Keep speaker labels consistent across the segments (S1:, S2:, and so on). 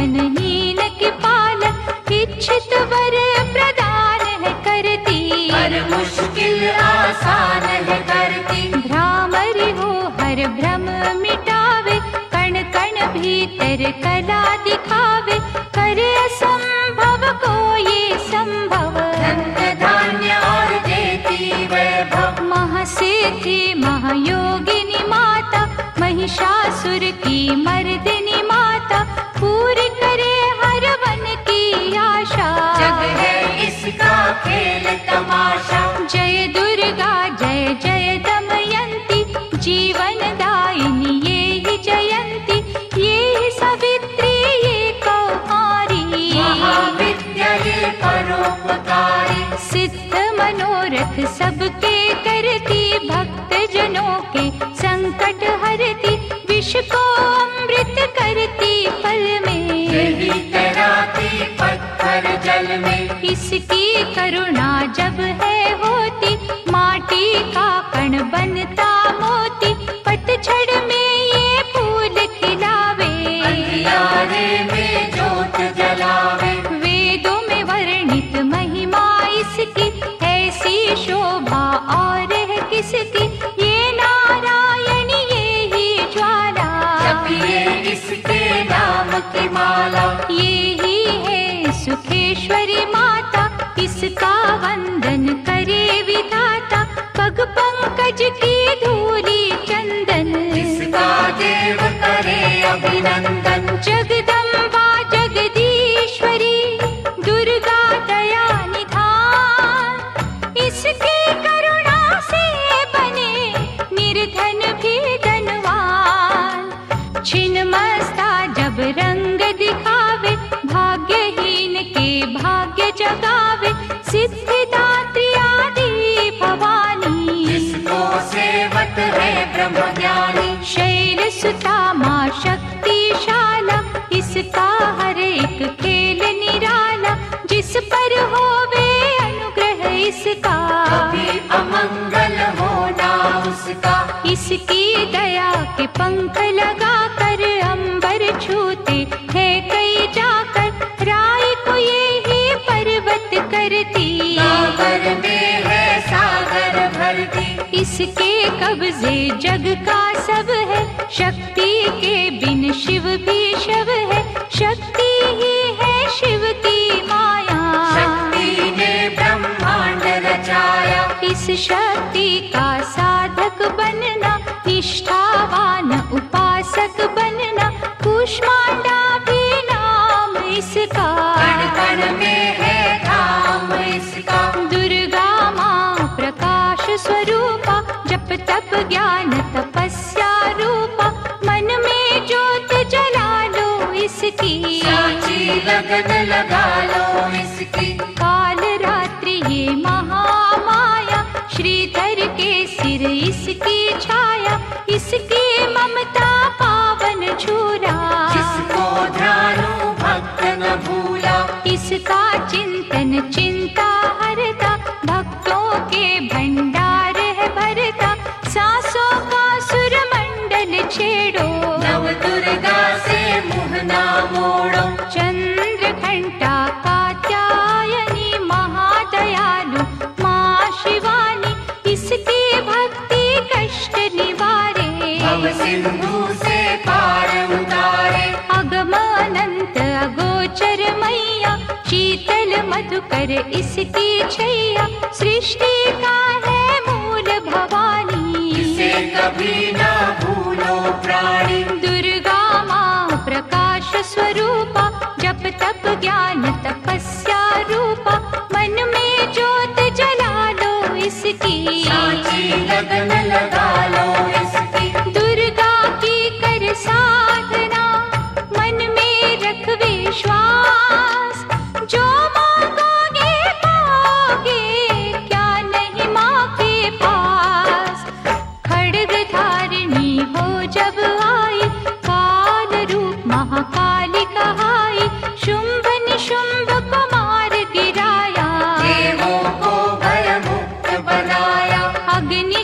S1: अनहीन के पाल इच्छित वर प्रदान है करती।
S2: हर मुश्किल आसान है करती।
S1: भ्रामरि हो हर भ्रम मिटावे। कण कण भीतर कला दिखावे। करे असंभव को ये संभव।
S2: धन्य और देती वैभव।
S1: महासेठी महायोगिनी माता महिषासुर की मर्दिनी मनोरथ सबके करती भक्त जनों के संकट हरती विष को अमृत करती फल में।
S2: तैराती पत्थर जल में।
S1: इसकी करुणा जब है ध्वज की धूली चंदन ी।
S2: देव करे अभिनंदन।
S1: जगदा एकता माँ शक्तिशाला इसका हर एक खेल निराला। जिस पर हो वे अनुग्रह इसका।
S2: कभी अमंगल होना उसका।
S1: इसकी दया के पंख लगा कर अंबर छूते है कई जाकर। राय को ये ही पर्वत करती।
S2: सागर में है सागर भरती।
S1: इसके कब्जे जग का सब है शक्ति के बिन शिव भी शव है। शक्ति
S2: लगन लगा कर इसकी
S1: छैया सृष्टि का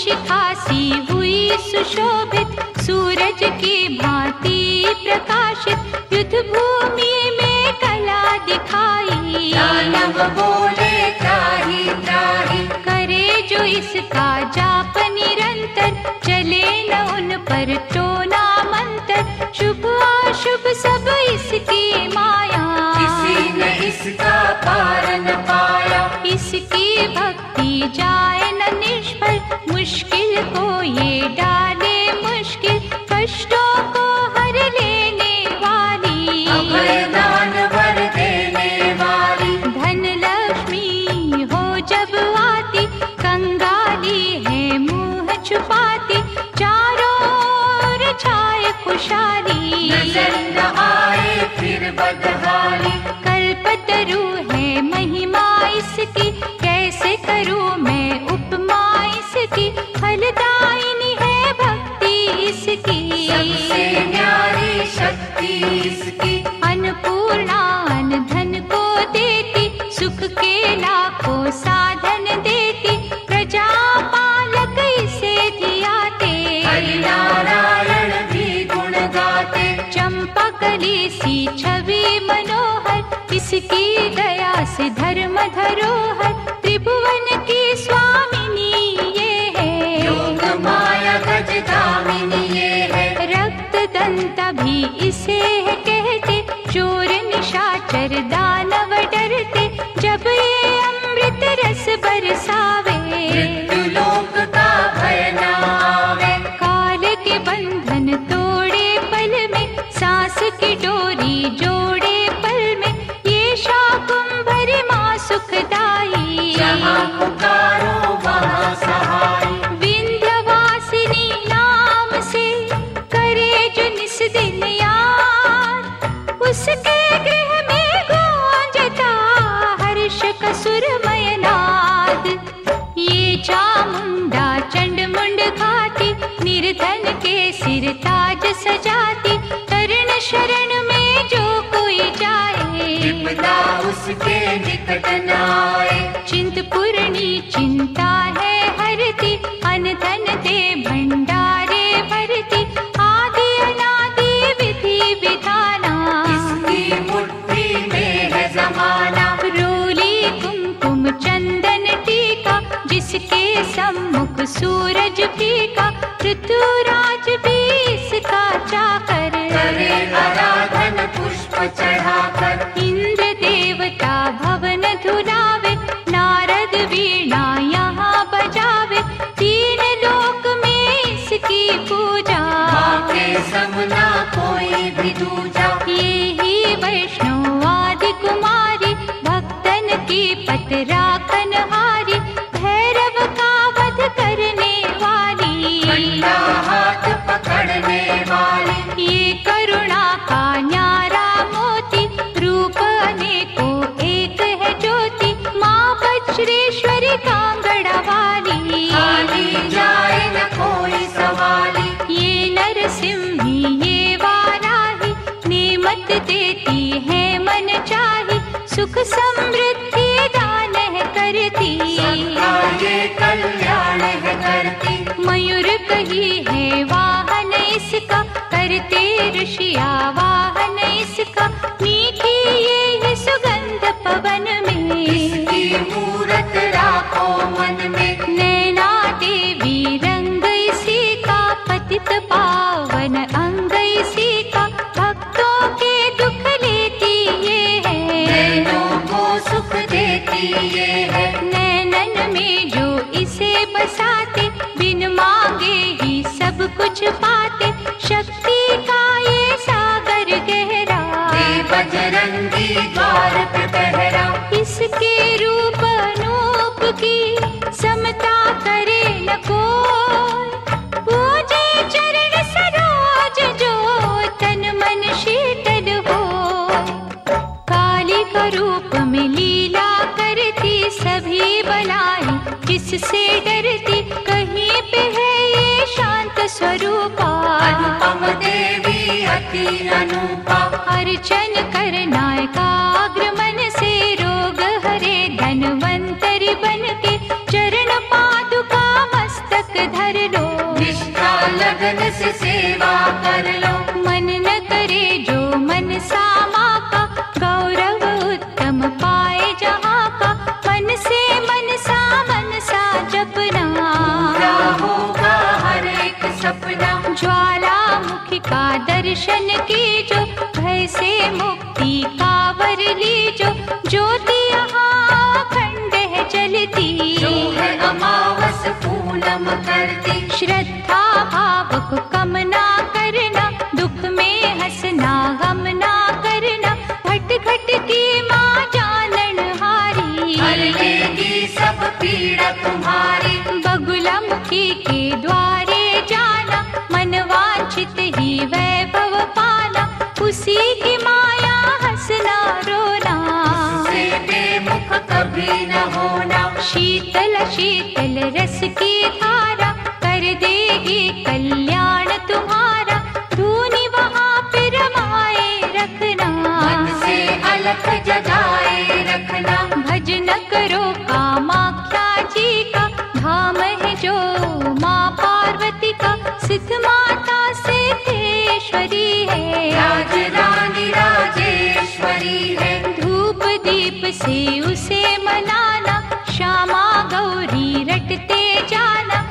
S1: शिखासी हुई सुशोभित सूरज की भांति प्रकाशित युद्ध भूमि में कला दिखाई।
S2: दानव बोले त्राही त्राही
S1: करे जो इसका जाप निरंतर चले न उन पर टोना मंत्र। शुभ अशुभ सब इसकी माया।
S2: किसी ने इसका पार न पाया।
S1: इसकी भक्ति जाए न निष्फल मुश्किल को ये डाले मुश्किल कष्टों को हर लेने वाली।
S2: दान वर देने वाली।
S1: धन लक्ष्मी हो जब आती कंगाली है मुंह छुपाती चारों ओर छाए
S2: न आए फिर बदहाली
S1: इसकी दया से धर्म धरोहर। त्रिभुवन की स्वामिनी ये
S2: योग
S1: है
S2: माया गज दामिनी ये है।
S1: रक्त दंत भी इसे है कहते चोर निशाचर डरते अमृत रस बरसावे।
S2: मृत्यु लोक का भय
S1: काल के बंधन तोड़े पल में सांस की
S2: आए
S1: चिंतपूर्णी चिंता है हरती अन धन दे भंडारे भरती। आदि अनादि विधि विधाना।
S2: इसकी मुट्ठी में है जमाना।
S1: रोली कुमकुम चंदन टीका जिसके सम्मुख सूरज फीका
S2: समना कोई भी दूजा
S1: ये ही वैष्णव समृद्धि दान है करती।
S2: सबका ये कल्याण करती।
S1: मयूर कही है वाहन इसका करते। ऋषिया वाहन इसका मीठी ये सुगंध पवन में।
S2: मूरत राखो मन
S1: इसे बिन मांगे ही सब कुछ पाते। शक्ति का ये सागर गहरा।
S2: बजरंगी द्वार पे पहरा।
S1: इसके रूप अनूप की समता करे न कोई। पूजे चरण सरोज जो तन मन शीतल हो। काली का रूप में लीला करती सभी बलाई किससे अर्चन करनायकाग्र दर्शन कीजो भय से मुक्ति का वर लीजो। ज्योति यहाँ खंड है जलती।
S2: जो है अमावस पूनम करती।
S1: श्रद्धा
S2: कभी न होना
S1: शीतल शीतल रस की धारा कर देगी कल्याण तुम्हारा। धूनी वहाँ पे रमाए रखना।
S2: मन से अलख जगाए रखना।
S1: भजन करो कामाख्या जी का। धाम है जो माँ पार्वती का। सिद्ध माता सिद्धेश्वरी है से उसे मनाना श्यामा गौरी रटते जाना।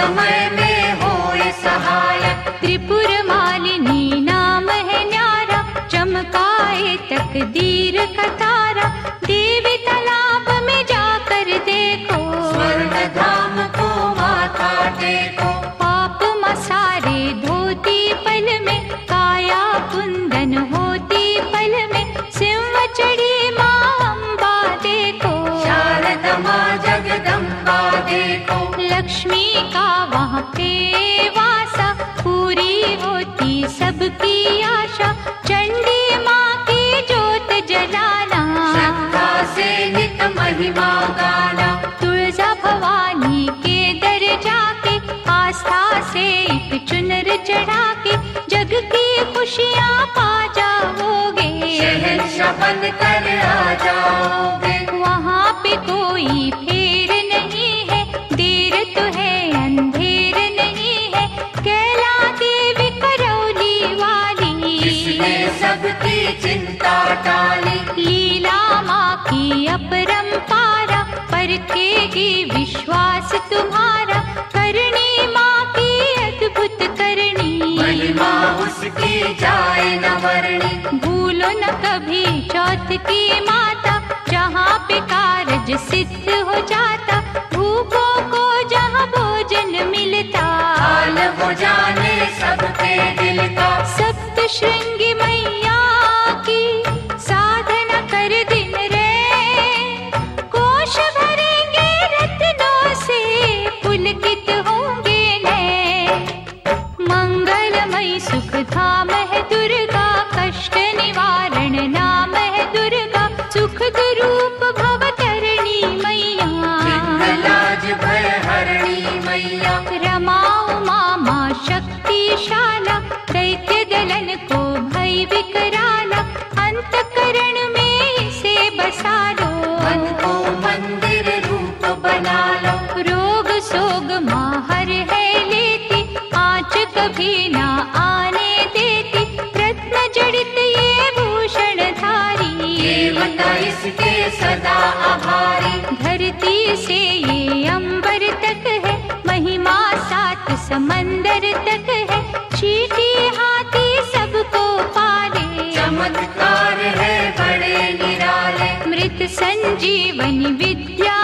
S2: समय में होए सहायक।
S1: त्रिपुर मालिनी नाम है न्यारा चमकाए तकदीर का तारा। देवी तालाब में जाकर देखो।
S2: स्वर्ण धाम को माथा टेको।
S1: पाप मसारे धोती पल में काया कुंदन होती पल में। सिंह चढ़ी वहाँ पे वासा पूरी होती सबकी आशा। चंडी माँ की जोत जलाना।
S2: श्रद्धा से नित महिमा गाना।
S1: तुळजा भवानी के दर जाके आस्था से एक चुनर चढ़ा के जग की खुशियाँ पा जाओगे।
S2: शहंशाह बन कर आ जाओगे
S1: लीला माँ की अपरंपारा परखेगी विश्वास तुम्हारा। करणी माँ की अद्भुत करणी।
S2: उसकी जाए न वर्णी
S1: भूलो न कभी चौथ की माता जहाँ पे कारज सिद्ध हो जाता। भूखों को जहाँ भोजन मिलता।
S2: हो जाने सबके
S1: रोग शोग माहर है लेती आँच कभी ना आने देती रत्न जड़ित ये भूषण धारी
S2: देवता इसके सदा आभारी।
S1: धरती से ये अंबर तक है महिमा सात समंदर तक है। चीटी हाथी सबको पाले।
S2: चमत्कार है बड़े निराले।
S1: मृत संजीवनी विद्या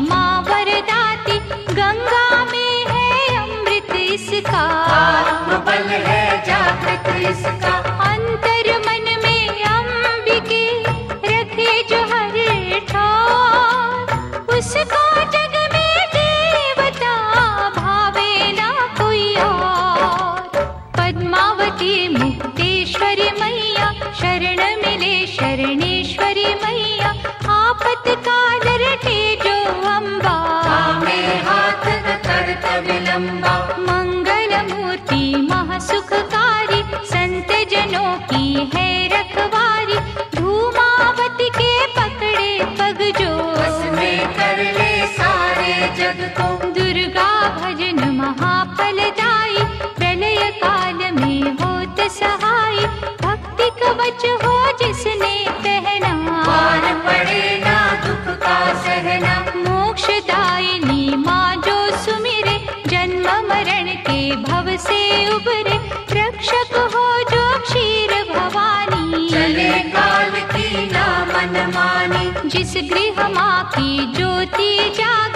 S1: माँ वरदाती गंगा में है अमृत इसका।
S2: है जागृत इसका।
S1: की ज्योति जा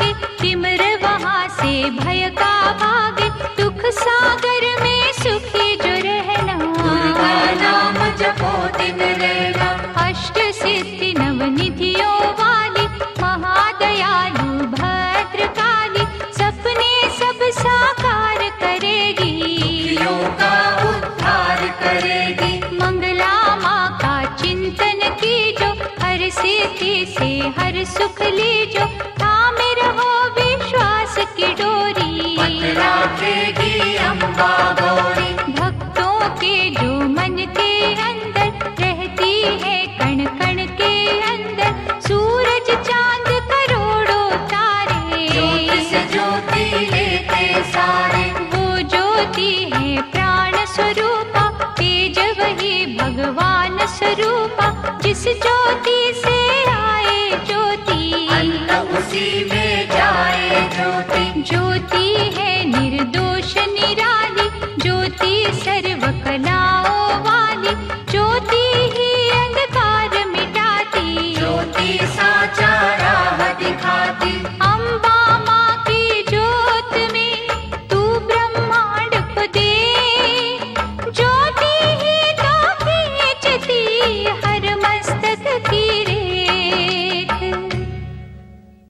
S2: स्वरूप
S1: जिस ज्योति से आए ज्योति। उसी में जाए
S2: ज्योति। ज्योति